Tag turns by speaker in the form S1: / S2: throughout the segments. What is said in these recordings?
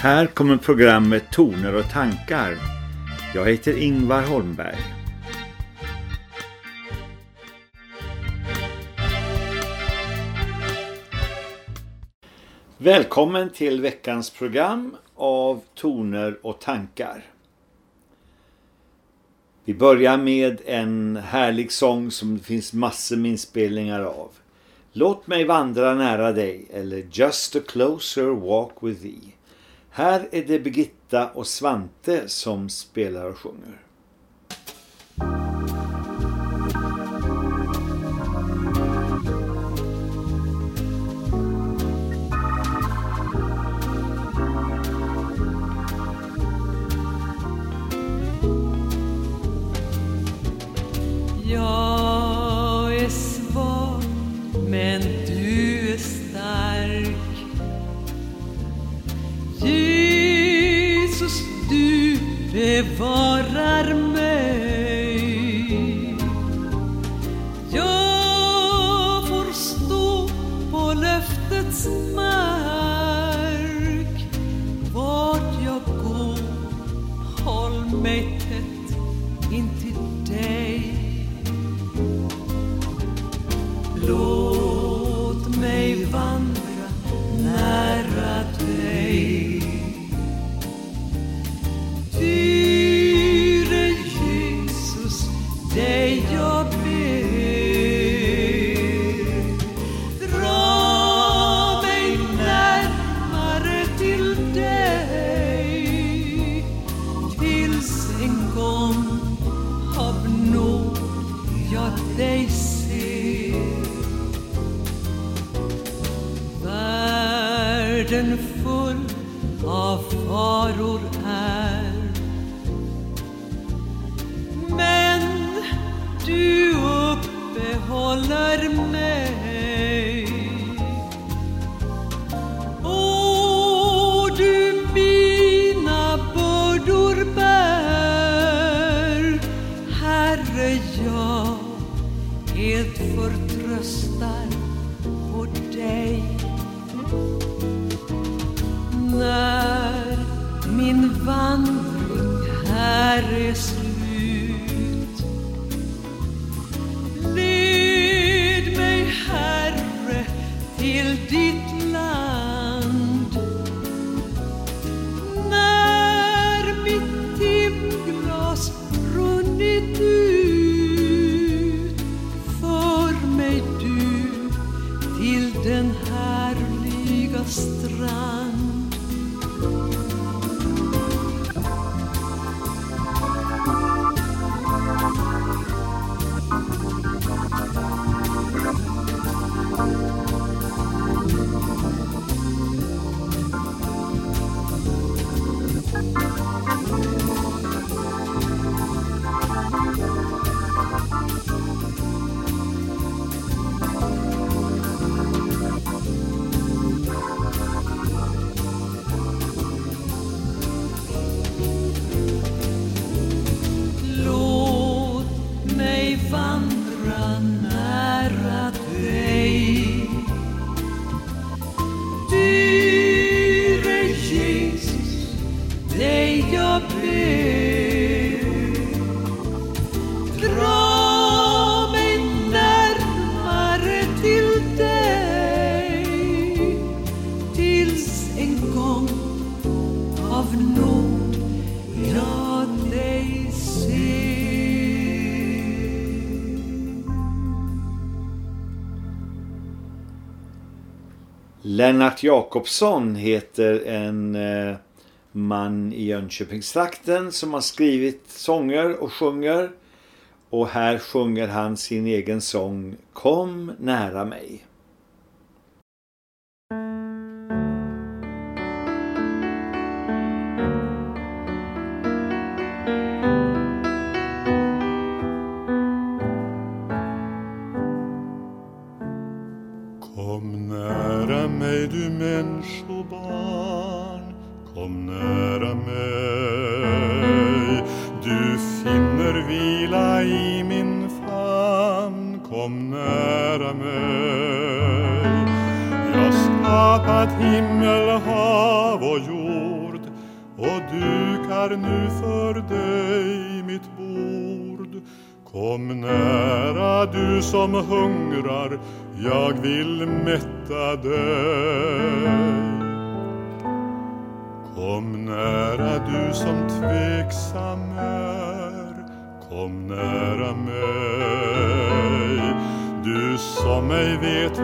S1: Här kommer programmet Toner och tankar. Jag heter Ingvar Holmberg. Välkommen till veckans program av Toner och tankar. Vi börjar med en härlig sång som det finns massor med inspelningar av. Låt mig vandra nära dig eller Just a closer walk with thee. Här är det Birgitta och Svante som spelar och sjunger.
S2: Mig vandra nära
S1: Bert Jakobsson heter en eh, man i Jönköpingstrakten som har skrivit sånger och sjunger. Och här sjunger han sin egen sång Kom nära mig.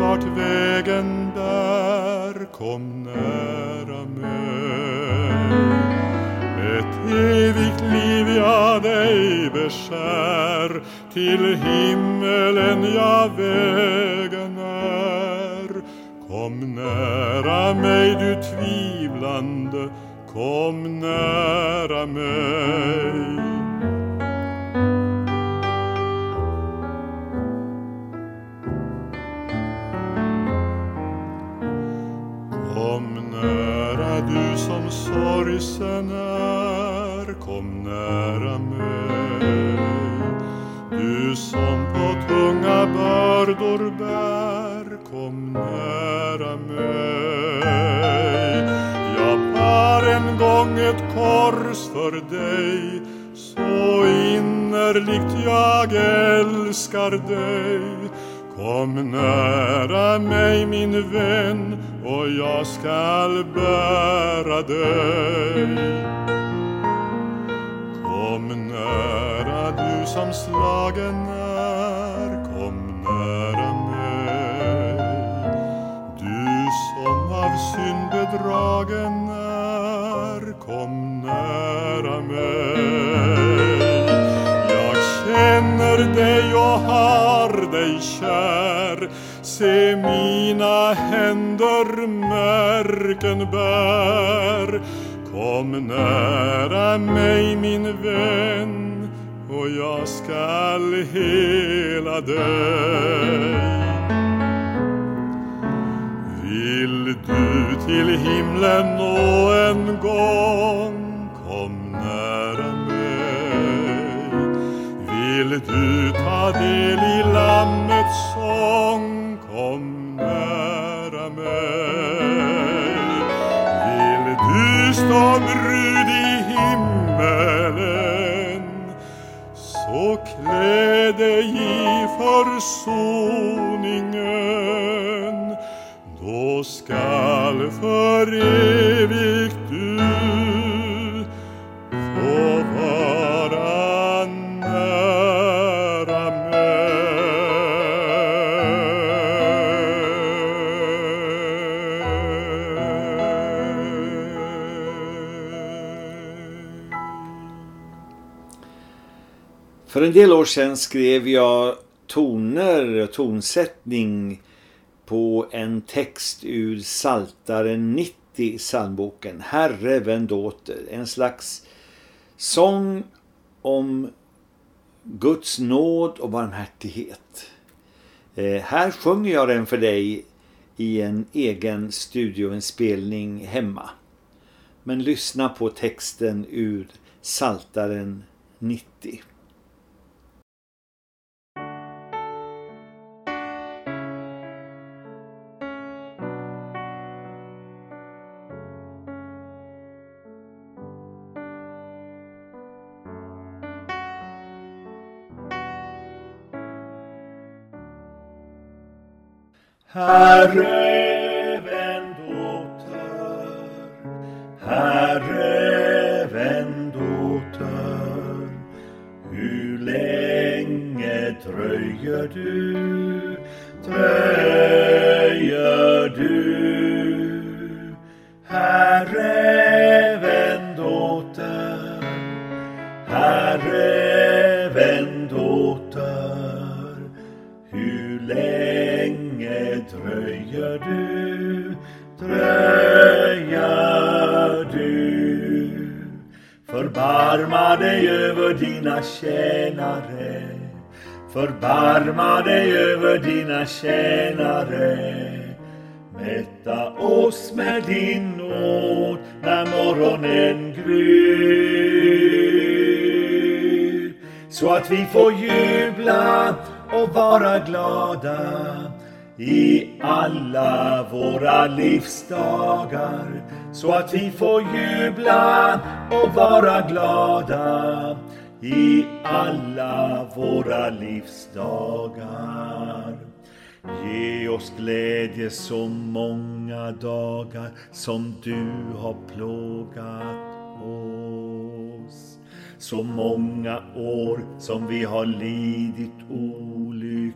S3: Vart vägen bär, kom nära mig. Ett evigt liv jag dig beskär, till himmelen jag vägen är. Kom nära mig du tvivlande, kom nära mig. Sorgsen är, kom nära mig. Du som på tunga bördor bär, kom nära mig. Jag bar en gång ett kors för dig, så innerligt jag älskar dig. Kom nära mig min vän och jag skall bära dig. Kom nära du som slagen är, kom nära mig. Du som av synd bedragen är, kom nära mig. Jag känner dig och har dig kär Se mina händer märken bär. Kom nära mig min vän och jag skall hela dig. Vill du till himlen nå en gång? Kom nära mig. Vill du ta del i Lammets sång? Du brud i himmelen så klä dig i försoningen. Då skall för evigt du
S2: För en del år sedan skrev jag toner och tonsättning på en text ur Saltaren 90 psalmboken Herre vänd åter. En slags sång om Guds nåd och barmhärtighet. Eh, här sjunger jag den för dig i en egen studioinspelning hemma. Men lyssna på texten ur Saltaren 90. Herre, vänd åter. Herre, vänd åter. Hur länge dröjer du? Dröjer du? Dig över dina tjänare. Förbarma dig över dina tjänare. Mätta oss med din nåd när morgonen gryr. Så att vi får jubla och vara glada i alla våra livsdagar så att vi får jubla och vara glada i alla våra livsdagar. Ge oss glädje så många dagar som du har plågat oss. Så många år som vi har lidit olycka.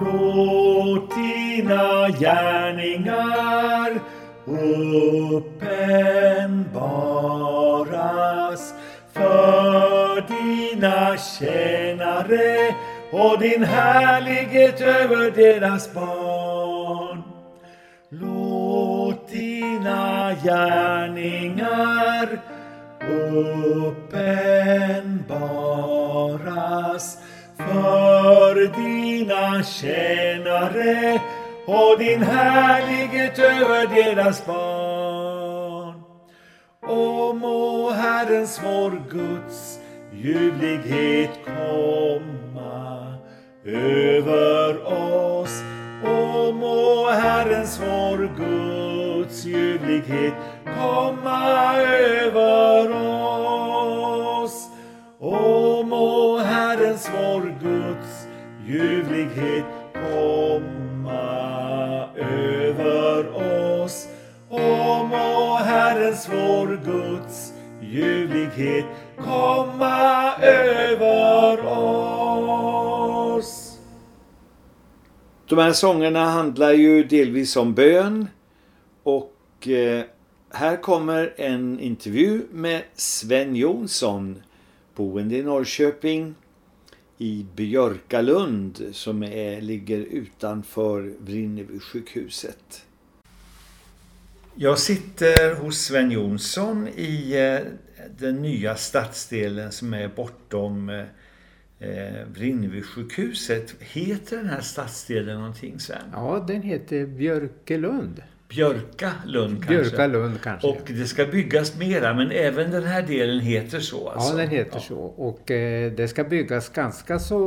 S2: Låt dina gärningar uppenbaras för dina tjänare och din härlighet över deras barn. Låt dina gärningar uppenbaras för dina tjänare och din härlighet över deras barn. Och må Herrens vår Guds ljuvlighet komma över oss. Och må Herrens vår Guds ljuvlighet komma över oss. Herrens vår Guds ljuvlighet komma över oss. O må Herrens vår Guds ljuvlighet komma över oss. De här sångerna handlar ju delvis om bön och eh, här kommer en intervju med Sven Jonsson, boende i Norrköping i Björkalund som är, ligger utanför Vrinnevi sjukhuset. Jag sitter hos Sven Jonsson i eh, den nya stadsdelen som är bortom eh, Vrinnevi sjukhuset. Heter den här stadsdelen någonting Sven?
S4: Ja, den heter Björkelund.
S2: Björkalund kanske?
S4: Björkalund kanske.
S2: Och det ska byggas mera men även den här delen heter så alltså?
S4: Ja, den heter ja. så. Och eh, det ska byggas ganska så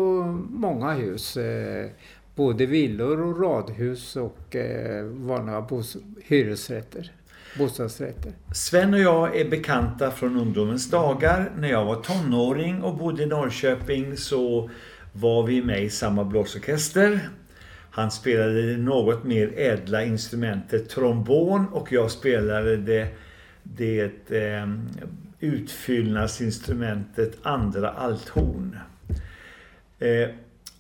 S4: många hus. Eh, både villor och radhus och eh, vanliga bos- hyresrätter. Bostadsrätter.
S2: Sven och jag är bekanta från ungdomens dagar. När jag var tonåring och bodde i Norrköping så var vi med i samma blåsorkester. Han spelade det något mer ädla instrumentet trombon och jag spelade det, det eh, utfyllnadsinstrumentet andra althorn. Eh,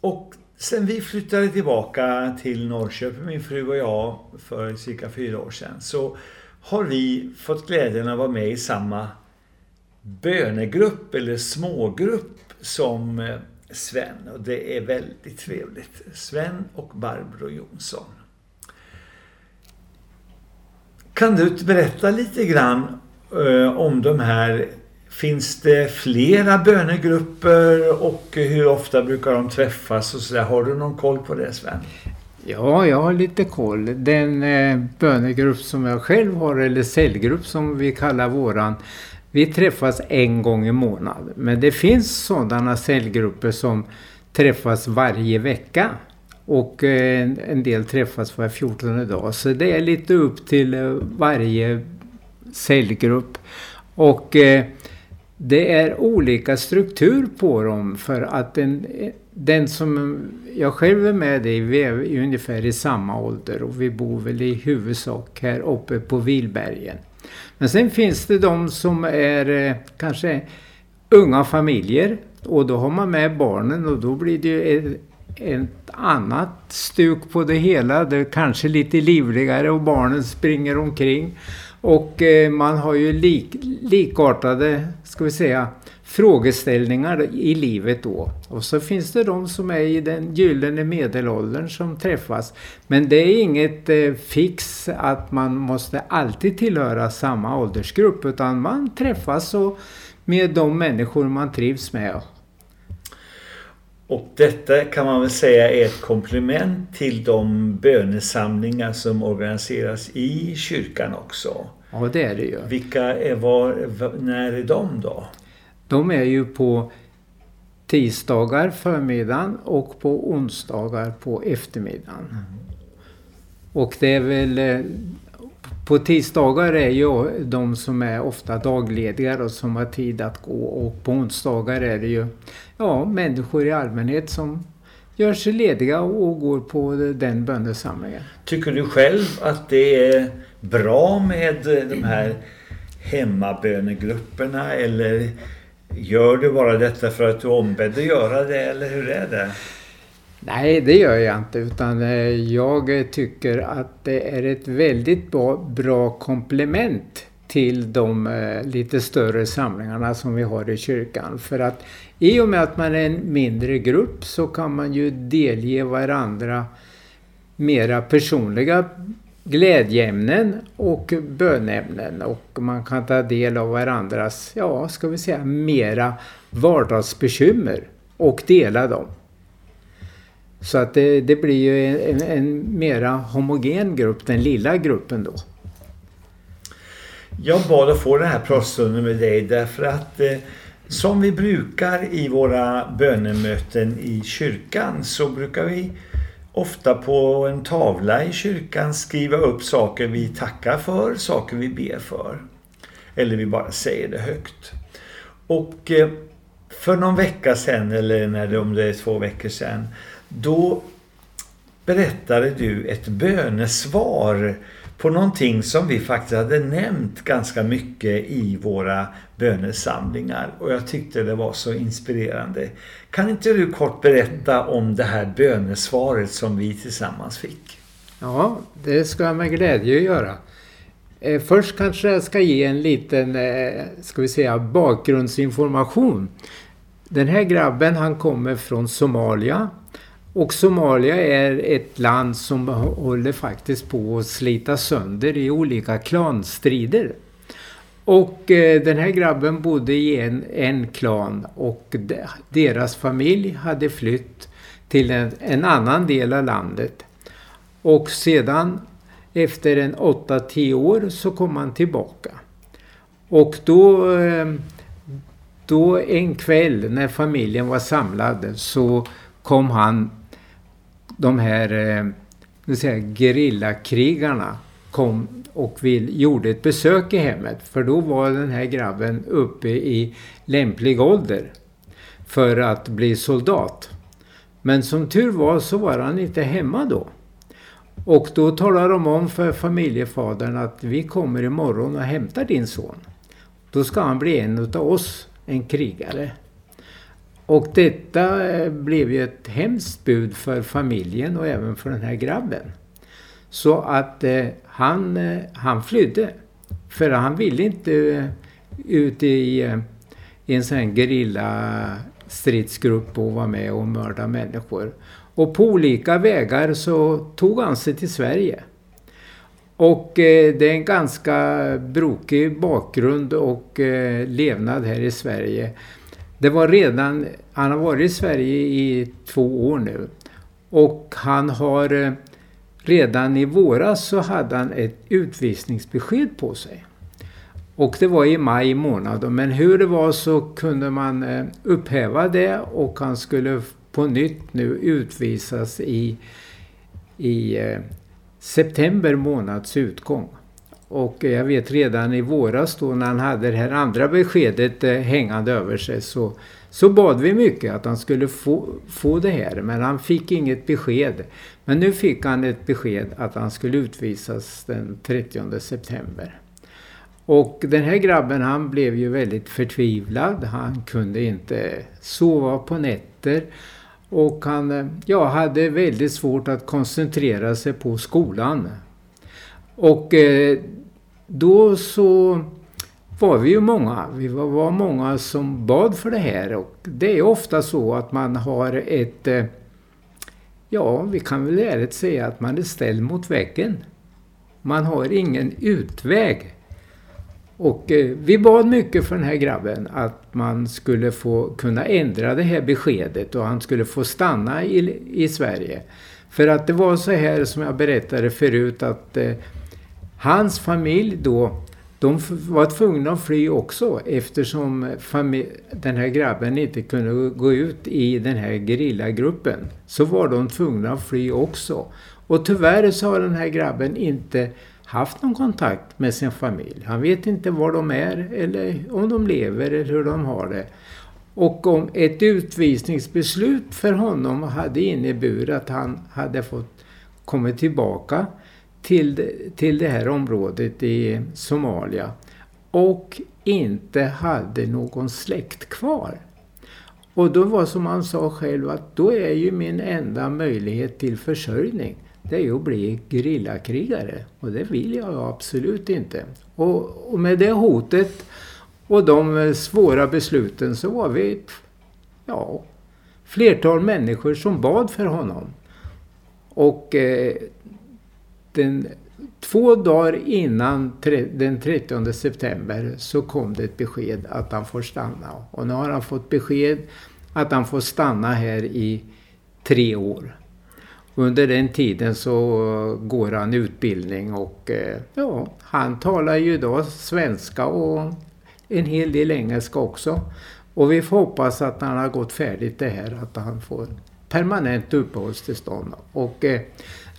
S2: och sen vi flyttade tillbaka till Norrköping, min fru och jag, för cirka fyra år sedan så har vi fått glädjen att vara med i samma bönegrupp eller smågrupp som eh, Sven och det är väldigt trevligt. Sven och Barbro Jonsson. Kan du berätta lite grann eh, om de här Finns det flera bönegrupper och hur ofta brukar de träffas och så där? Har du någon koll på det Sven?
S4: Ja, jag har lite koll. Den eh, bönegrupp som jag själv har, eller cellgrupp som vi kallar våran, vi träffas en gång i månaden. Men det finns sådana cellgrupper som träffas varje vecka. Och eh, en del träffas var 14 dag. Så det är lite upp till eh, varje cellgrupp. Och eh, det är olika struktur på dem för att den, den som jag själv är med i, vi är ungefär i samma ålder och vi bor väl i huvudsak här uppe på Vilbergen. Men sen finns det de som är eh, kanske unga familjer och då har man med barnen och då blir det ju ett, ett annat stuk på det hela. Det är kanske lite livligare och barnen springer omkring. Och eh, man har ju lik, likartade, ska vi säga, frågeställningar i livet då. Och så finns det de som är i den gyllene medelåldern som träffas. Men det är inget eh, fix att man måste alltid tillhöra samma åldersgrupp utan man träffas och med de människor man trivs med.
S2: Och detta kan man väl säga är ett komplement till de bönesamlingar som organiseras i kyrkan också.
S4: Ja, det är det ju.
S2: Vilka är var, när är de då?
S4: De är ju på tisdagar förmiddagen och på onsdagar på eftermiddagen.
S2: Mm.
S4: Och det är väl eh, på tisdagar är ju de som är ofta daglediga och som har tid att gå och på onsdagar är det ju ja, människor i allmänhet som gör sig lediga och går på den bönesamlingen.
S2: Tycker du själv att det är bra med de här hemmabönegrupperna eller gör du bara detta för att du är ombedd att göra det eller hur är det?
S4: Nej, det gör jag inte utan eh, jag tycker att det är ett väldigt bra, bra komplement till de eh, lite större samlingarna som vi har i kyrkan. För att i och med att man är en mindre grupp så kan man ju delge varandra mera personliga glädjeämnen och bönämnen och man kan ta del av varandras, ja ska vi säga, mera vardagsbekymmer och dela dem. Så att det, det blir ju en, en, mera homogen grupp, den lilla gruppen då.
S2: Jag bad att få den här pratstunden med dig därför att eh, som vi brukar i våra bönemöten i kyrkan så brukar vi ofta på en tavla i kyrkan skriva upp saker vi tackar för, saker vi ber för. Eller vi bara säger det högt. Och eh, för någon vecka sedan, eller när det, om det är två veckor sedan, då berättade du ett bönesvar på någonting som vi faktiskt hade nämnt ganska mycket i våra bönesamlingar och jag tyckte det var så inspirerande. Kan inte du kort berätta om det här bönesvaret som vi tillsammans fick?
S4: Ja, det ska jag med glädje göra. Eh, först kanske jag ska ge en liten, eh, ska vi säga, bakgrundsinformation. Den här grabben han kommer från Somalia och Somalia är ett land som håller faktiskt på att slita sönder i olika klanstrider. Och eh, den här grabben bodde i en, en klan och deras familj hade flytt till en, en annan del av landet. Och sedan efter en 8-10 år så kom han tillbaka. Och då, eh, då en kväll när familjen var samlad så kom han de här eh, säga, gerillakrigarna kom och vill, gjorde ett besök i hemmet. För då var den här grabben uppe i lämplig ålder för att bli soldat. Men som tur var så var han inte hemma då. Och då talar de om för familjefadern att vi kommer imorgon och hämtar din son. Då ska han bli en utav oss, en krigare. Och detta eh, blev ju ett hemskt bud för familjen och även för den här grabben. Så att eh, han, eh, han flydde. För han ville inte eh, ut i, eh, i en sån här gerilla stridsgrupp och vara med och mörda människor. Och på olika vägar så tog han sig till Sverige. Och eh, det är en ganska brokig bakgrund och eh, levnad här i Sverige. Det var redan, han har varit i Sverige i två år nu. Och han har eh, redan i våras så hade han ett utvisningsbesked på sig. Och det var i maj månad. Men hur det var så kunde man eh, upphäva det och han skulle på nytt nu utvisas i, i eh, september månads utgång. Och jag vet redan i våras då när han hade det här andra beskedet eh, hängande över sig så, så bad vi mycket att han skulle få, få det här. Men han fick inget besked. Men nu fick han ett besked att han skulle utvisas den 30 september. Och den här grabben han blev ju väldigt förtvivlad. Han kunde inte sova på nätter. Och han eh, ja, hade väldigt svårt att koncentrera sig på skolan. Och eh, då så var vi ju många. Vi var, var, många som bad för det här och det är ofta så att man har ett... Eh, ja, vi kan väl ärligt säga att man är ställd mot väggen. Man har ingen utväg. Och eh, vi bad mycket för den här grabben att man skulle få kunna ändra det här beskedet och han skulle få stanna i, i Sverige. För att det var så här som jag berättade förut att eh, Hans familj då, de var tvungna att fly också eftersom den här grabben inte kunde gå ut i den här gerillagruppen. Så var de tvungna att fly också. Och tyvärr så har den här grabben inte haft någon kontakt med sin familj. Han vet inte var de är eller om de lever eller hur de har det. Och om ett utvisningsbeslut för honom hade inneburit att han hade fått komma tillbaka till, det- till det här området i Somalia och inte hade någon släkt kvar. Och då var som han sa själv att då är ju min enda möjlighet till försörjning det är ju att bli gerillakrigare. Och det vill jag absolut inte. Och, och med det hotet och de eh, svåra besluten så var vi ja, flertal människor som bad för honom. Och eh, den, två dagar innan tre, den 30 september så kom det ett besked att han får stanna. Och nu har han fått besked att han får stanna här i tre år. Under den tiden så går han utbildning och eh, ja, han talar ju idag svenska och en hel del engelska också. Och vi får hoppas att när han har gått färdigt det här att han får permanent uppehållstillstånd. Och eh,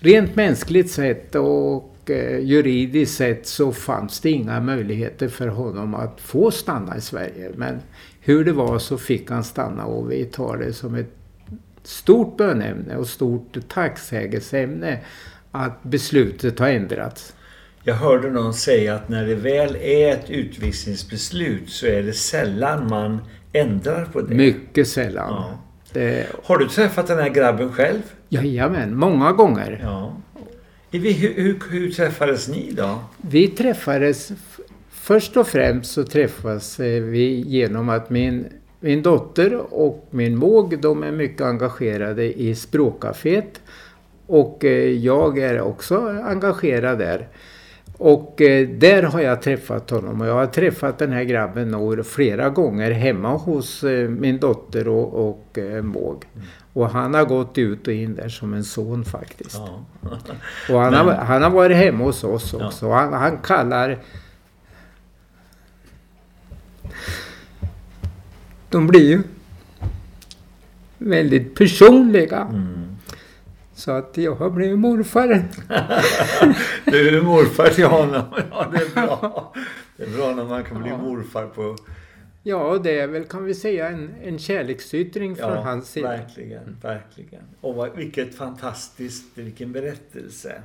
S4: rent mänskligt sett och eh, juridiskt sett så fanns det inga möjligheter för honom att få stanna i Sverige. Men hur det var så fick han stanna och vi tar det som ett stort bönämne och stort tacksägelseämne att beslutet har ändrats.
S2: Jag hörde någon säga att när det väl är ett utvisningsbeslut så är det sällan man ändrar på det.
S4: Mycket sällan.
S2: Ja.
S4: Det,
S2: Har du träffat den här grabben själv?
S4: jajamän, många gånger.
S2: Ja. Hur, hur, hur träffades ni då?
S4: Vi träffades, först och främst så träffas eh, vi genom att min, min dotter och min måg, de är mycket engagerade i språkcaféet. Och eh, jag är också engagerad där. Och eh, där har jag träffat honom och jag har träffat den här grabben nog flera gånger hemma hos eh, min dotter och, och eh, måg. Och han har gått ut och in där som en son faktiskt.
S2: Ja.
S4: Och han,
S2: Men-
S4: har, han har varit hemma hos oss
S2: Ja.
S4: också. Han, han kallar... De blir ju väldigt personliga.
S2: Mm.
S4: Så att jag har blivit morfar.
S2: Du är morfar till honom. Ja, det är bra. Det är bra när man kan bli
S4: Ja.
S2: morfar på...
S4: Ja, det är väl kan vi säga en, en kärleksyttring från
S2: Ja,
S4: hans sida.
S2: verkligen, verkligen. Och vad, vilket fantastiskt, vilken berättelse.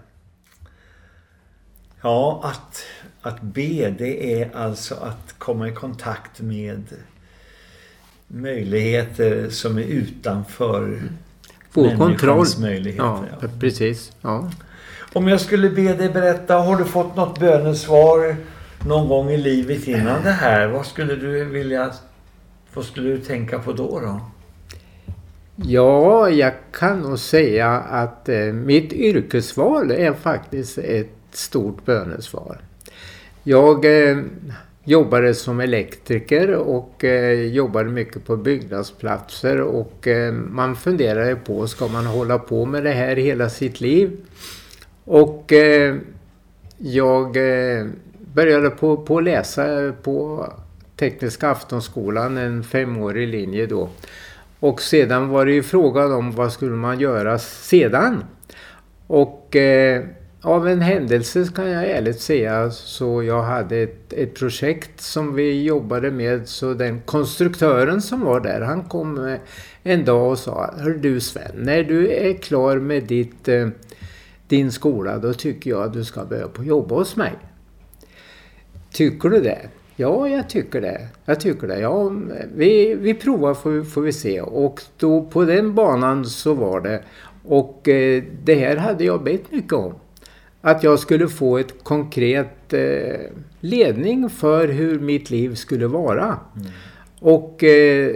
S2: Ja, att, att be det är alltså att komma i kontakt med möjligheter som är utanför
S4: Få kontroll.
S2: möjligheter.
S4: Ja,
S2: ja.
S4: precis. Ja.
S2: Om jag skulle be dig berätta, har du fått något bönesvar någon gång i livet innan det här? Vad skulle du vilja... Vad skulle du tänka på då? då?
S4: Ja, jag kan nog säga att eh, mitt yrkesval är faktiskt ett stort bönesvar. Jag eh, jobbade som elektriker och eh, jobbade mycket på byggnadsplatser och eh, man funderade på, ska man hålla på med det här hela sitt liv? Och eh, jag eh, började på, på läsa på Tekniska aftonskolan, en femårig linje då. Och sedan var det ju frågan om vad skulle man göra sedan? Och eh, av en händelse kan jag ärligt säga så jag hade ett, ett projekt som vi jobbade med så den konstruktören som var där han kom eh, en dag och sa Hör du Sven, när du är klar med ditt, eh, din skola då tycker jag att du ska börja på jobba hos mig. Tycker du det? Ja, jag tycker det. Jag tycker det. Ja, vi, vi provar får, får vi se. Och då på den banan så var det. Och eh, det här hade jag bett mycket om. Att jag skulle få ett konkret eh, ledning för hur mitt liv skulle vara. Och, eh,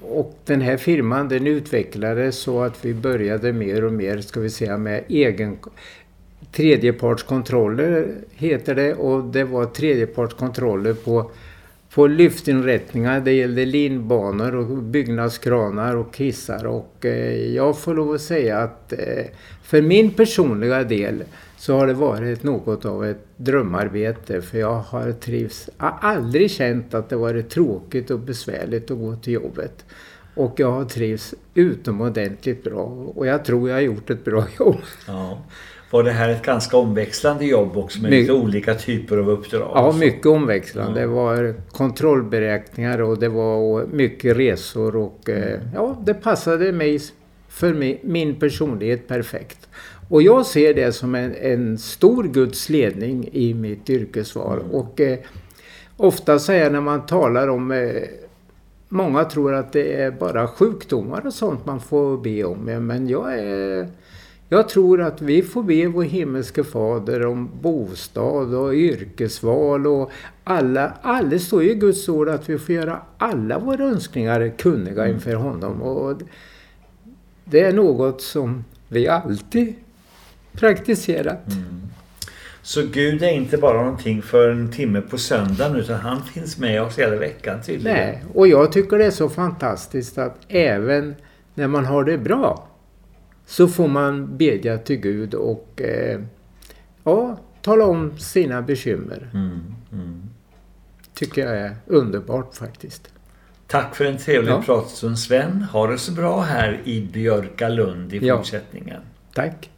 S4: och den här firman den utvecklades så att vi började mer och mer, ska vi säga, med egen tredjepartskontroller heter det och det var tredjepartskontroller på, på lyftinrättningar. Det gällde linbanor och byggnadskranar och hissar. Och eh, jag får lov att säga att eh, för min personliga del så har det varit något av ett drömarbete. För jag har trivs, har aldrig känt att det varit tråkigt och besvärligt att gå till jobbet. Och jag har trivs utomordentligt bra. Och jag tror jag har gjort ett bra jobb.
S2: Ja. Var det här ett ganska omväxlande jobb också med
S4: My-
S2: lite olika typer av uppdrag?
S4: Ja, mycket omväxlande.
S2: Ja.
S4: Det var kontrollberäkningar och det var mycket resor och eh, ja, det passade mig för mi- min personlighet perfekt. Och jag ser det som en, en stor Guds ledning i mitt yrkesval. Och eh, ofta säger när man talar om eh, Många tror att det är bara sjukdomar och sånt man får be om. Men jag är jag tror att vi får be vår himmelske fader om bostad och yrkesval och alla, alla står ju i Guds ord att vi får göra alla våra önskningar kunniga inför honom. Och det är något som vi alltid praktiserat.
S2: Så Gud är inte bara någonting för en timme på söndagen utan han finns med oss hela veckan tydligen.
S4: Nej, och jag tycker det är så fantastiskt att även när man har det bra så får man bedja till Gud och eh, ja, tala om sina bekymmer.
S2: Mm, mm.
S4: Tycker jag är underbart faktiskt.
S2: Tack för en trevlig
S4: Ja.
S2: pratstund Sven. Ha det så bra här i Björkalund i
S4: Ja.
S2: fortsättningen.
S4: Tack.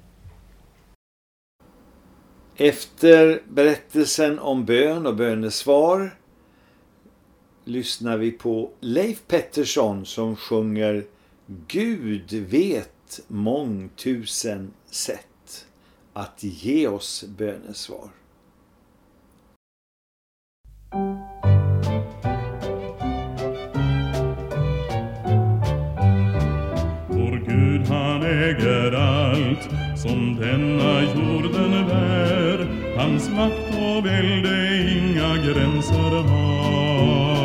S2: Efter berättelsen om bön och bönesvar lyssnar vi på Leif Pettersson som sjunger Gud vet mångtusen sätt att ge oss bönesvar.
S3: Vår Gud han äger allt som denna jorden bär. Hans makt och välde inga gränser har.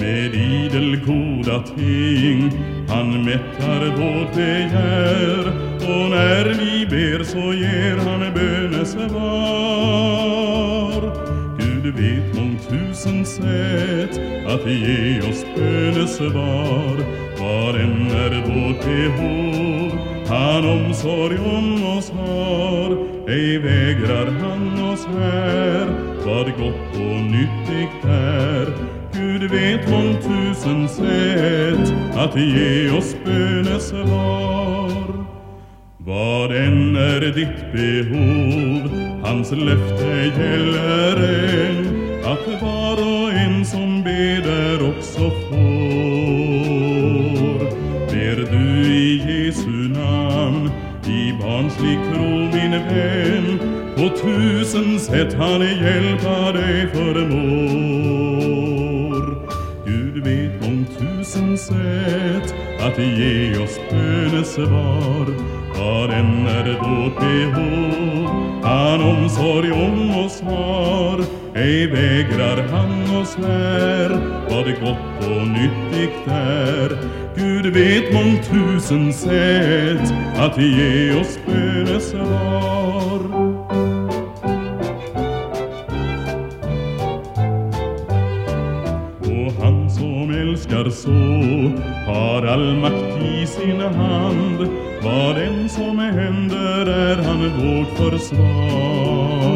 S3: Med idel goda ting han mättar vårt begär. Och när vi ber så ger han bönesvar. Gud vet mångtusen sätt att ge oss bönesvar. var än är vårt behov, han omsorg om oss har. Ej vägrar han oss här, vad gott och nyttigt är. Gud vet mångtusen sätt att ge oss bönesvar. Vad än är ditt behov, hans löfte gäller än att var och en som beder också får. Barnslig tro min vän, på tusen sätt han hjälpa dig förmår. Gud vet mångtusen sätt att ge oss bönesvar. Vad än är vårt behov, han omsorg om oss har. Ej vägrar han oss här, vad gott och nyttigt är. Gud vet mångtusen sätt att ge oss bönesvar. Och han som älskar så har all makt i sin hand. Vad än som händer är han vårt försvar.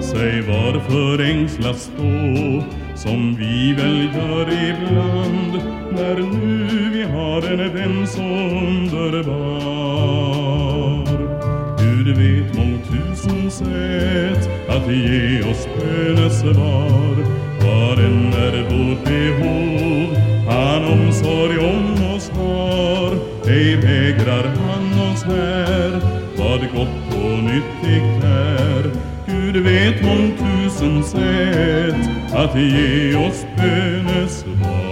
S3: Säg varför ängslas då, som vi väl gör ibland, när nu vi har en vän så underbar. Gud vet mångtusen sätt att ge oss bönesvar. Vad än är vårt behov, han omsorg om oss har. Ej vägrar han oss här, vad gott och nyttigt är. Gud vet mångtusen sätt att ge oss bönesvar.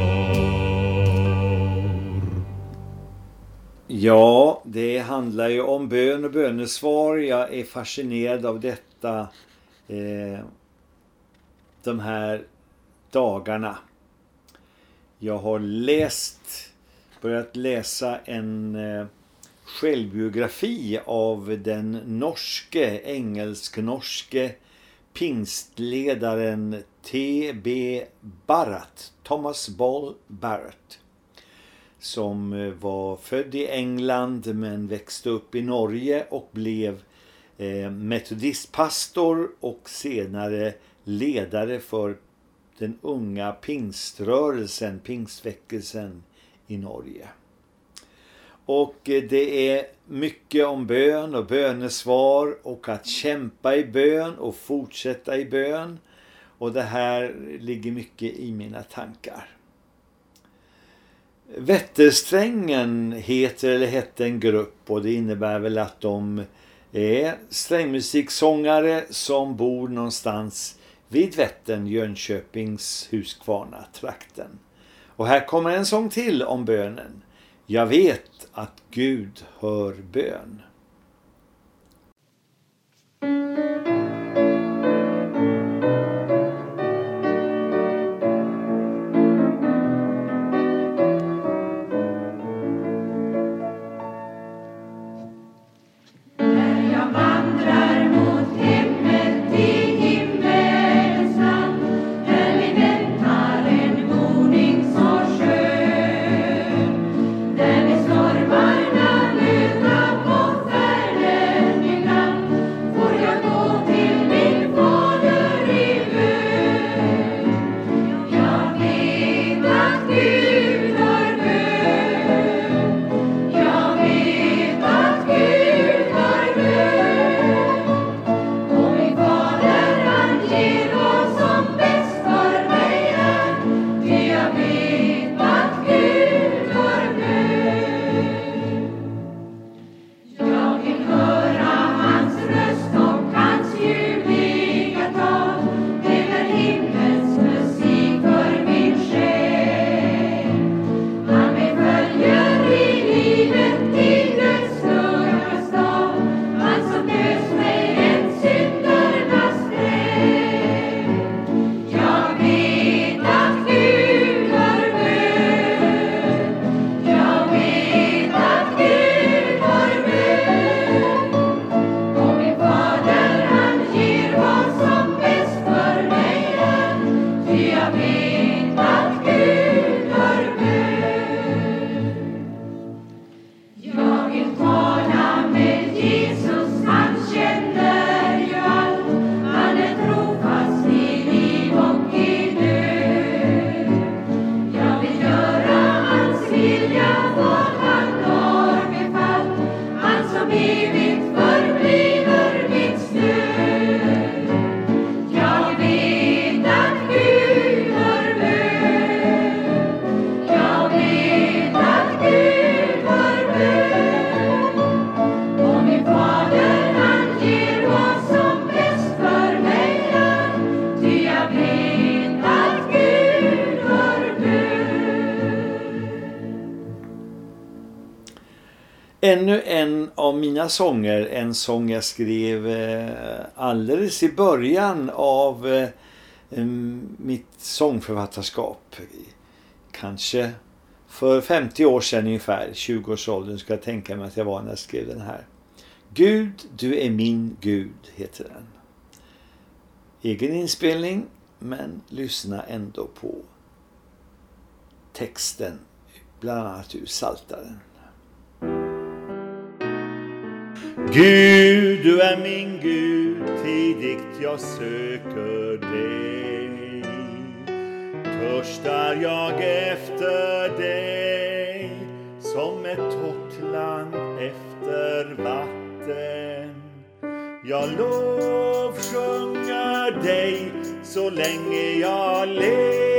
S2: Ja, det handlar ju om bön och bönesvar. Jag är fascinerad av detta eh, de här dagarna. Jag har läst, börjat läsa en eh, självbiografi av den norske, engelsk-norske pingstledaren T.B. Barrett, Thomas Ball Barrett, som eh, var född i England men växte upp i Norge och blev eh, metodistpastor och senare ledare för den unga pingströrelsen, pingstväckelsen i Norge. Och eh, det är mycket om bön och bönesvar och att kämpa i bön och fortsätta i bön. Och det här ligger mycket i mina tankar. Vättersträngen heter eller hette en grupp och det innebär väl att de är strängmusiksångare som bor någonstans vid Vättern, Jönköpings Huskvarna trakten. Och här kommer en sång till om bönen. Jag vet att Gud hör bön. Ännu en av mina sånger, en sång jag skrev eh, alldeles i början av eh, mitt sångförfattarskap. Kanske för 50 år sedan ungefär, 20-årsåldern ska jag tänka mig att jag var när jag skrev den här. Gud, du är min Gud, heter den. Egen inspelning, men lyssna ändå på texten, bland annat ur Saltaren. Gud, du är min Gud, tidigt jag söker dig. Törstar jag efter dig som ett torrt land efter vatten. Jag lovsjunger dig så länge jag lever.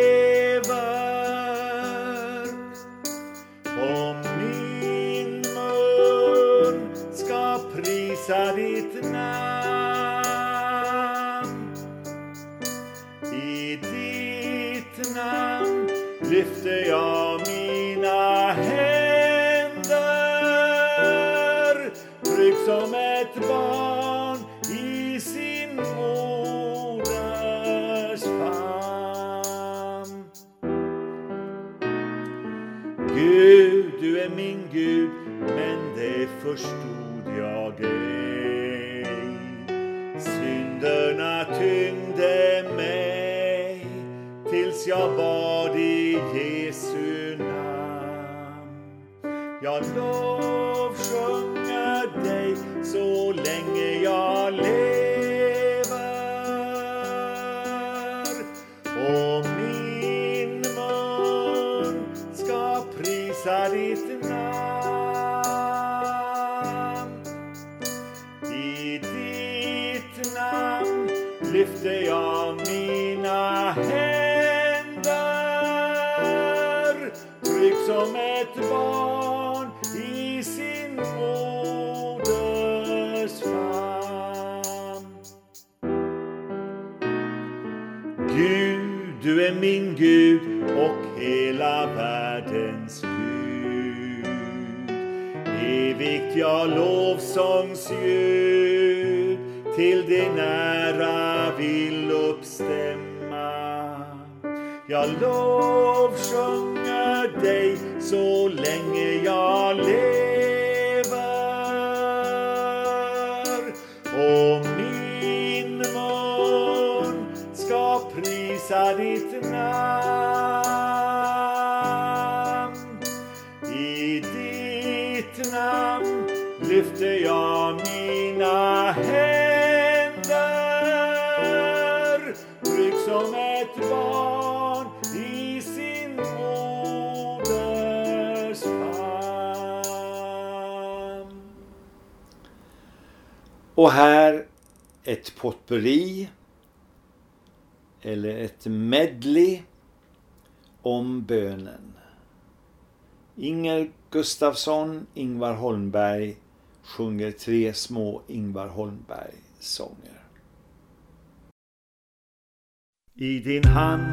S2: sabe jag bad i Jesu namn. Jag lovsjunger Evigt jag lovsångsljud till din ära vill uppstämma. Jag lovsjunger dig så Och här ett potpurri eller ett medley om bönen. Inger Gustafsson, Ingvar Holmberg sjunger tre små Ingvar Holmberg-sånger. I din hand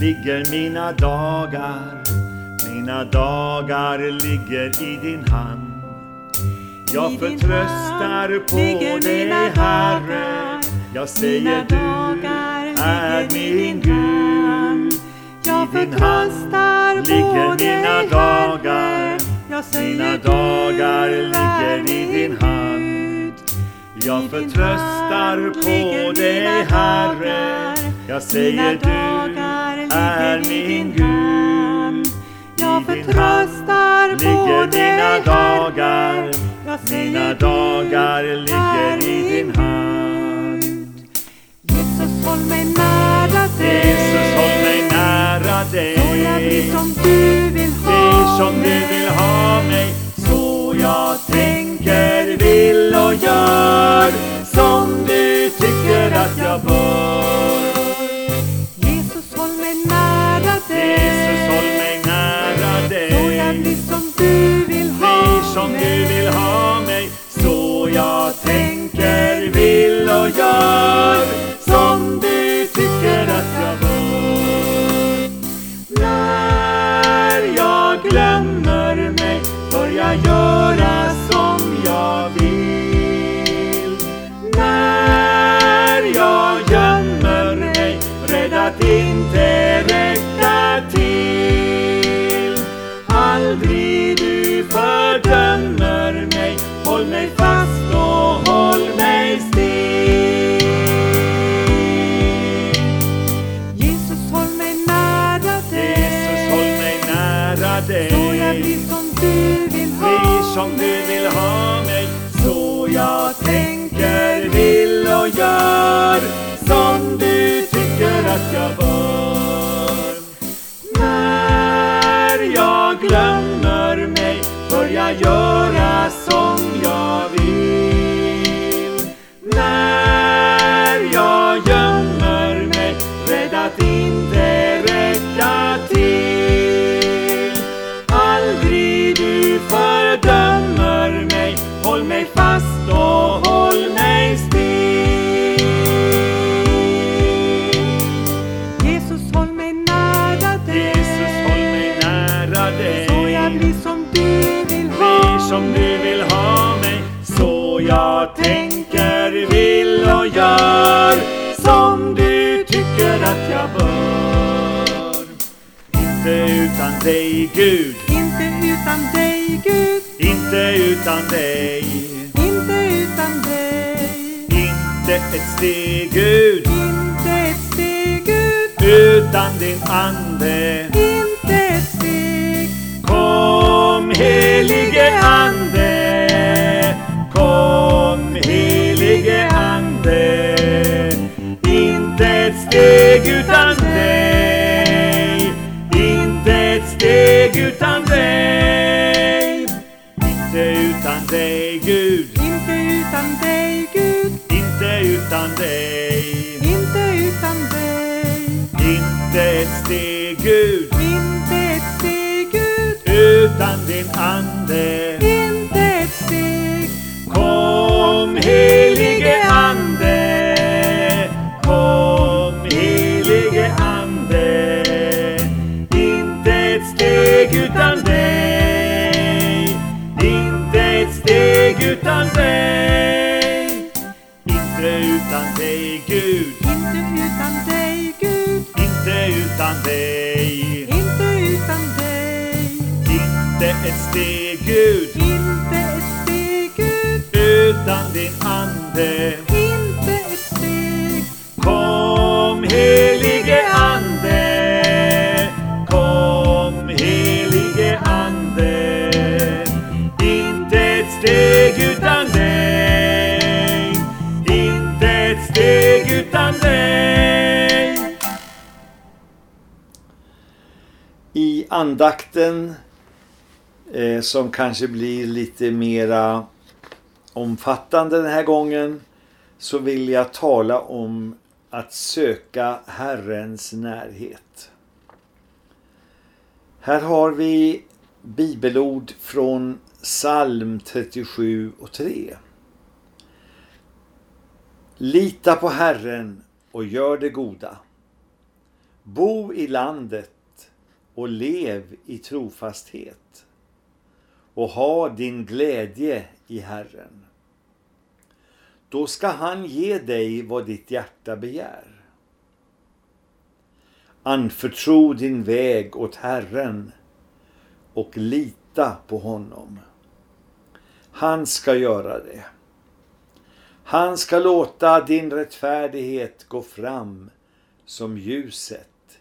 S2: ligger mina dagar Mina dagar ligger i din hand jag förtröstar på dig Herre. Jag säger du är min. Gud
S1: Jag förtröstar på dig,
S2: mina dagar.
S1: Jag säger
S2: Mina dagar ligger i din hand. Jag förtröstar på dig Herre. Jag säger du är min. Gud
S1: Jag förtröstar på dig, Herre. Jag säger
S2: Mina
S1: du
S2: dagar
S1: är
S2: ligger i din hand.
S1: Jesus håll mig nära dig.
S2: Jesus håll mig nära dig.
S1: Så jag blir som du vill ha
S2: Blir som du vill ha mig. Så jag tänker, vill och gör Som du tycker att jag bör
S1: som du vill ha
S2: mig. Så jag tänker, vill och gör Som du tycker att jag bör. När jag glömmer mig Börjar göra
S1: ha
S2: Blir Gud
S1: Inte utan dig Gud.
S2: Inte utan dig
S1: Inte utan dig.
S2: Inte ett steg Gud
S1: Inte ett steg Gud.
S2: utan din ande. Din ande.
S1: Inte ett steg.
S2: Kom helige ande, kom helige ande. Inte ett steg utan dig, inte ett steg utan dig. Ett steg Gud,
S1: Inte ett steg Gud.
S2: utan din ande.
S1: Inte ett steg.
S2: Kom helige ande, kom helige ande. Inte ett steg utan dig, inte ett steg utan dig. I andakten eh, som kanske blir lite mera omfattande den här gången så vill jag tala om att söka Herrens närhet. Här har vi bibelord från psalm 37 och 3. Lita på Herren och gör det goda. Bo i landet och lev i trofasthet och ha din glädje i Herren. Då ska han ge dig vad ditt hjärta begär. Anförtro din väg åt Herren och lita på honom. Han ska göra det. Han ska låta din rättfärdighet gå fram som ljuset,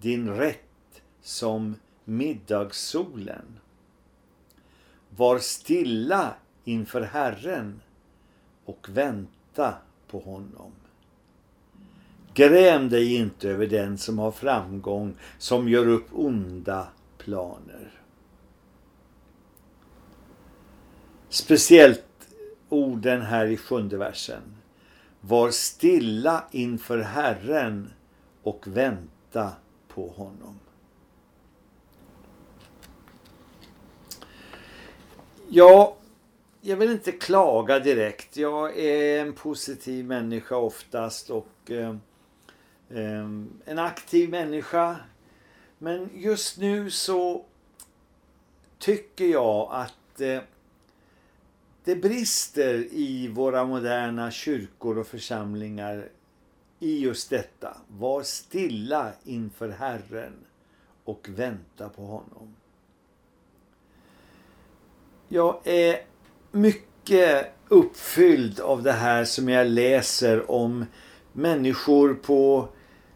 S2: din rätt som middagssolen. Var stilla inför Herren och vänta på honom. Gräm dig inte över den som har framgång, som gör upp onda planer. Speciellt orden här i sjunde versen. Var stilla inför Herren och vänta på honom. Ja, jag vill inte klaga direkt. Jag är en positiv människa oftast och eh, eh, en aktiv människa. Men just nu så tycker jag att eh, det brister i våra moderna kyrkor och församlingar i just detta. Var stilla inför Herren och vänta på honom. Jag är mycket uppfylld av det här som jag läser om människor på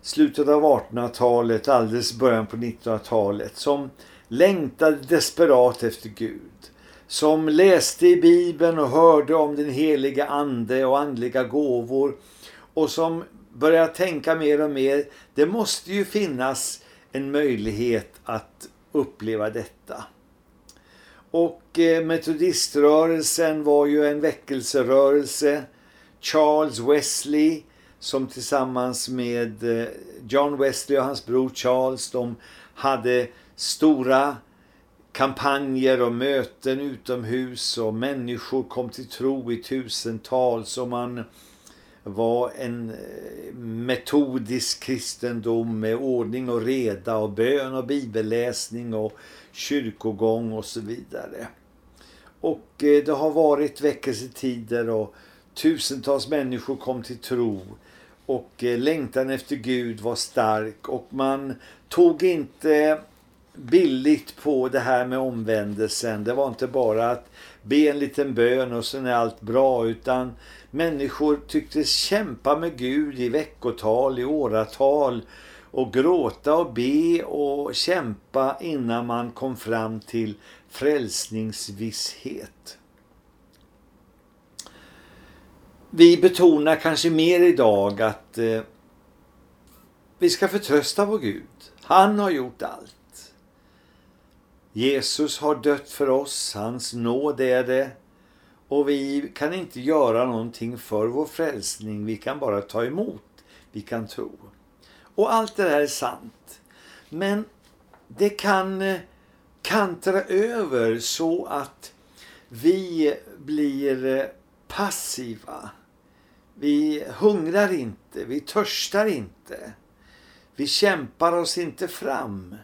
S2: slutet av 1800-talet, alldeles början på 1900-talet som längtade desperat efter Gud. Som läste i Bibeln och hörde om den heliga ande och andliga gåvor och som började tänka mer och mer, det måste ju finnas en möjlighet att uppleva detta. Och Eh, metodiströrelsen var ju en väckelserörelse. Charles Wesley som tillsammans med eh, John Wesley och hans bror Charles de hade stora kampanjer och möten utomhus och människor kom till tro i tusentals och man var en eh, metodisk kristendom med ordning och reda och bön och bibelläsning och kyrkogång och så vidare. Och eh, det har varit väckelsetider och tusentals människor kom till tro och eh, längtan efter Gud var stark och man tog inte billigt på det här med omvändelsen. Det var inte bara att be en liten bön och sen är allt bra utan människor tycktes kämpa med Gud i veckotal, i åratal och gråta och be och kämpa innan man kom fram till frälsningsvisshet. Vi betonar kanske mer idag att eh, vi ska förtrösta vår Gud. Han har gjort allt. Jesus har dött för oss, hans nåd är det. Och vi kan inte göra någonting för vår frälsning, vi kan bara ta emot, vi kan tro. Och allt det där är sant. Men det kan eh, kantra över så att vi blir eh, passiva. Vi hungrar inte, vi törstar inte. Vi kämpar oss inte fram.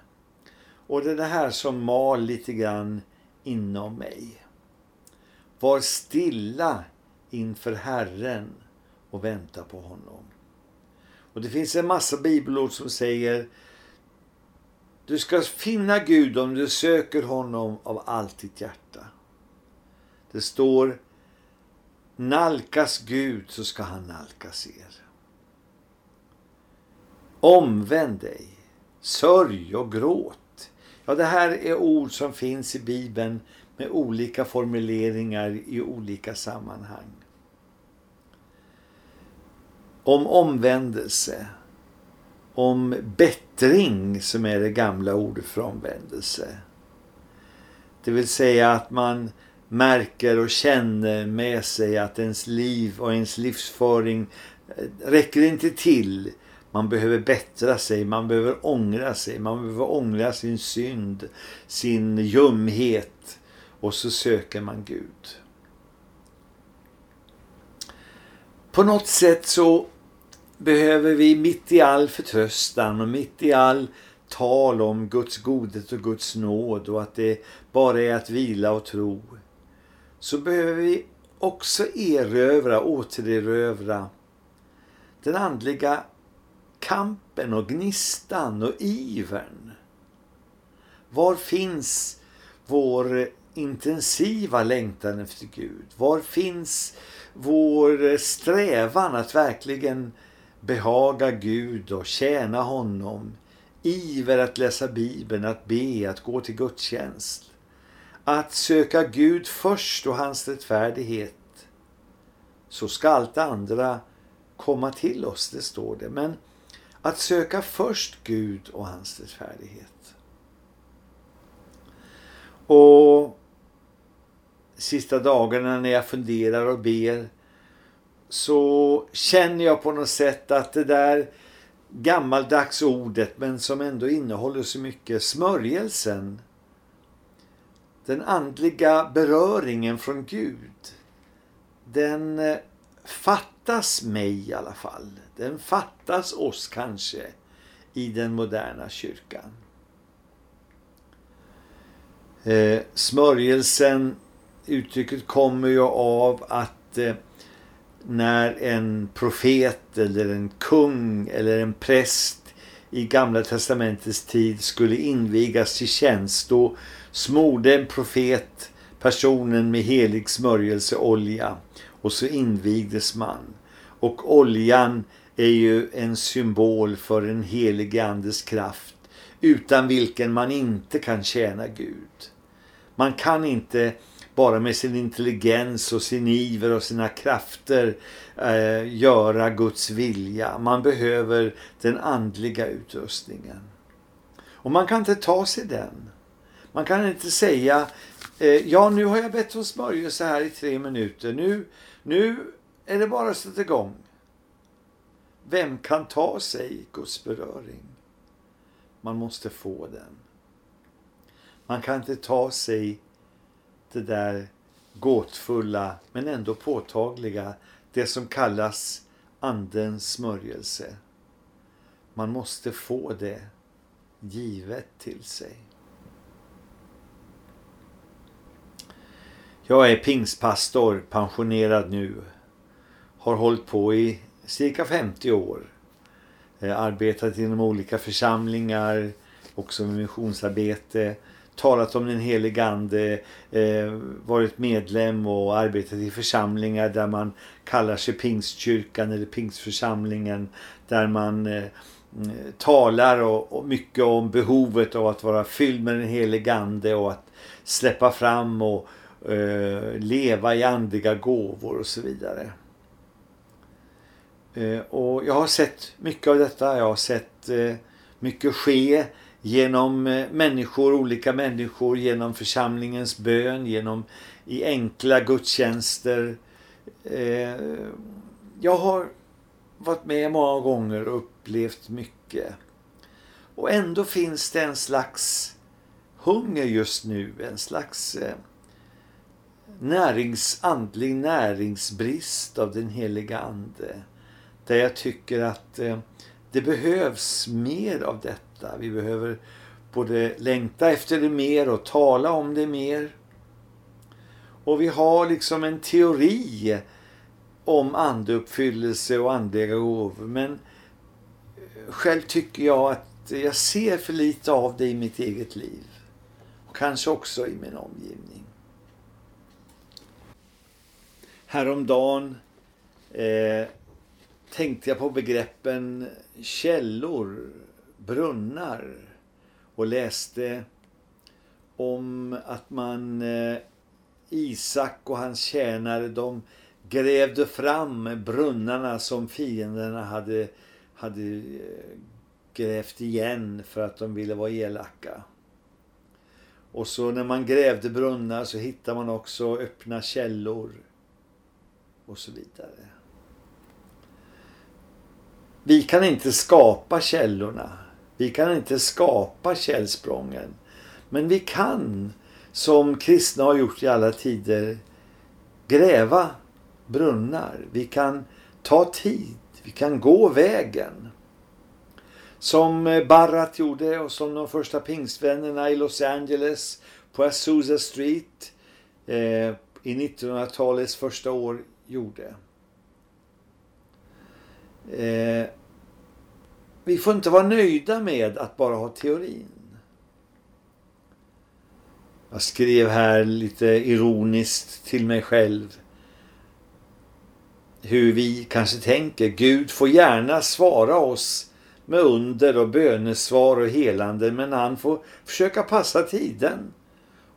S2: Och det är det här som mal lite grann inom mig. Var stilla inför Herren och vänta på honom. Och det finns en massa bibelord som säger du ska finna Gud om du söker honom av allt ditt hjärta. Det står nalkas Gud så ska han nalkas er. Omvänd dig, sörj och gråt. Ja, det här är ord som finns i Bibeln med olika formuleringar i olika sammanhang. Om omvändelse, om bättring som är det gamla ordet för omvändelse. Det vill säga att man märker och känner med sig att ens liv och ens livsföring eh, räcker inte till. Man behöver bättra sig, man behöver ångra sig, man behöver ångra sin synd, sin ljumhet och så söker man Gud. På något sätt så behöver vi mitt i all förtröstan och mitt i all tal om Guds godhet och Guds nåd och att det bara är att vila och tro så behöver vi också erövra, återerövra den andliga kampen och gnistan och ivern. Var finns vår intensiva längtan efter Gud? Var finns vår strävan att verkligen behaga Gud och tjäna honom? Iver att läsa Bibeln, att be, att gå till gudstjänst. Att söka Gud först och hans rättfärdighet. Så ska allt andra komma till oss, det står det. Men att söka först Gud och hans rättfärdighet. Och sista dagarna när jag funderar och ber så känner jag på något sätt att det där gammaldags ordet men som ändå innehåller så mycket smörjelsen den andliga beröringen från Gud den eh, fattas mig i alla fall. Den fattas oss kanske i den moderna kyrkan. Eh, smörjelsen, uttrycket kommer ju av att eh, när en profet eller en kung eller en präst i gamla testamentets tid skulle invigas till tjänst då smorde en profet personen med helig smörjelseolja och så invigdes man. Och oljan är ju en symbol för en helig andes kraft utan vilken man inte kan tjäna Gud. Man kan inte bara med sin intelligens och sin iver och sina krafter eh, göra Guds vilja. Man behöver den andliga utrustningen. Och man kan inte ta sig den. Man kan inte säga eh, ja nu har jag bett om smörjelse här i tre minuter. Nu, nu är det bara att sätta igång. Vem kan ta sig Guds beröring? Man måste få den. Man kan inte ta sig det där gåtfulla men ändå påtagliga, det som kallas andens smörjelse. Man måste få det givet till sig. Jag är pingstpastor, pensionerad nu. Har hållit på i cirka 50 år. Eh, arbetat inom olika församlingar, också med missionsarbete talat om den helige ande, eh, varit medlem och arbetat i församlingar där man kallar sig pingstkyrkan eller pingstförsamlingen, där man eh, mm, talar och, och mycket om behovet av att vara fylld med den helige ande och att släppa fram och eh, leva i andliga gåvor och så vidare. Eh, och jag har sett mycket av detta. Jag har sett eh, mycket ske genom eh, människor, olika människor, genom församlingens bön, genom i enkla gudstjänster. Eh, jag har varit med många gånger och upplevt mycket. Och ändå finns det en slags hunger just nu, en slags eh, närings, andlig näringsbrist av den heliga ande. Där jag tycker att eh, det behövs mer av detta. Vi behöver både längta efter det mer och tala om det mer. Och vi har liksom en teori om andeuppfyllelse och andliga gåvor. Men själv tycker jag att jag ser för lite av det i mitt eget liv. Och kanske också i min omgivning. Häromdagen eh, tänkte jag på begreppen källor, brunnar och läste om att man eh, Isak och hans tjänare de grävde fram brunnarna som fienderna hade, hade eh, grävt igen för att de ville vara elaka. Och så när man grävde brunnar så hittade man också öppna källor och så vidare. Vi kan inte skapa källorna. Vi kan inte skapa källsprången. Men vi kan, som kristna har gjort i alla tider, gräva brunnar. Vi kan ta tid. Vi kan gå vägen. Som Barrat gjorde och som de första pingstvännerna i Los Angeles på Azusa Street eh, i 1900-talets första år gjorde. Eh, vi får inte vara nöjda med att bara ha teorin. Jag skrev här lite ironiskt till mig själv hur vi kanske tänker. Gud får gärna svara oss med under och bönesvar och helande men han får försöka passa tiden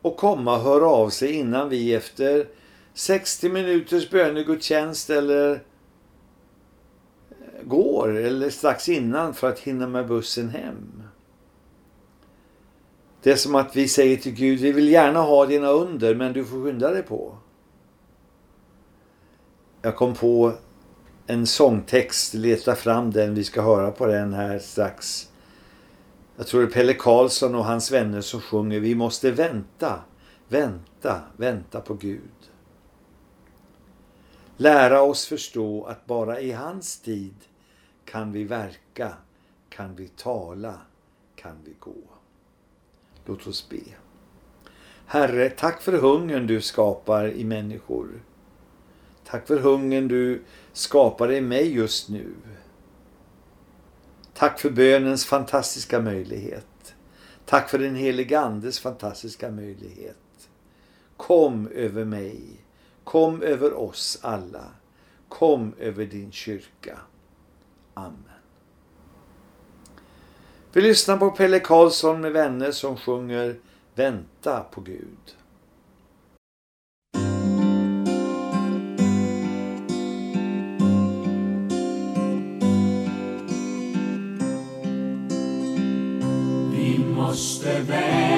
S2: och komma och höra av sig innan vi efter 60 minuters bönegudstjänst eller går eller strax innan för att hinna med bussen hem. Det är som att vi säger till Gud, vi vill gärna ha dina under men du får skynda dig på. Jag kom på en sångtext, leta fram den, vi ska höra på den här strax. Jag tror det är Pelle Karlsson och hans vänner som sjunger Vi måste vänta, vänta, vänta på Gud. Lära oss förstå att bara i hans tid kan vi verka, kan vi tala, kan vi gå. Låt oss be. Herre, tack för hungern du skapar i människor. Tack för hungern du skapar i mig just nu. Tack för bönens fantastiska möjlighet. Tack för den helige Andes fantastiska möjlighet. Kom över mig. Kom över oss alla. Kom över din kyrka. Amen. Vi lyssnar på Pelle Karlsson med vänner som sjunger Vänta på Gud.
S5: Vi måste vänta,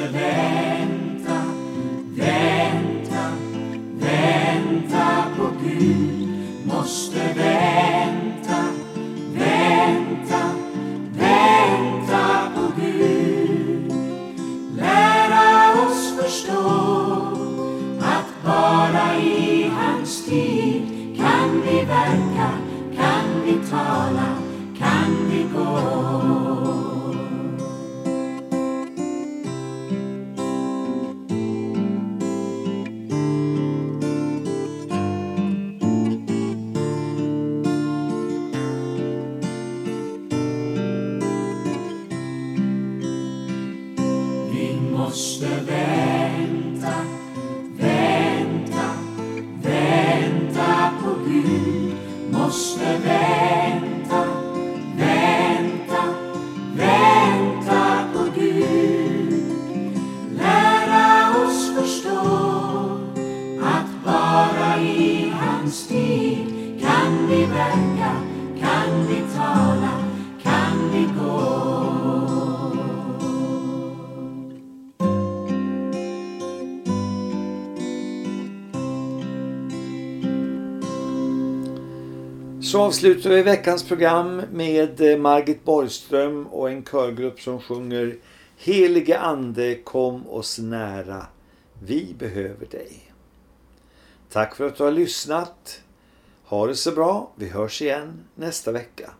S5: måste vänta, måste
S2: avslutar vi veckans program med eh, Margit Borgström och en körgrupp som sjunger Helige Ande kom oss nära. Vi behöver dig. Tack för att du har lyssnat. Ha det så bra. Vi hörs igen nästa vecka.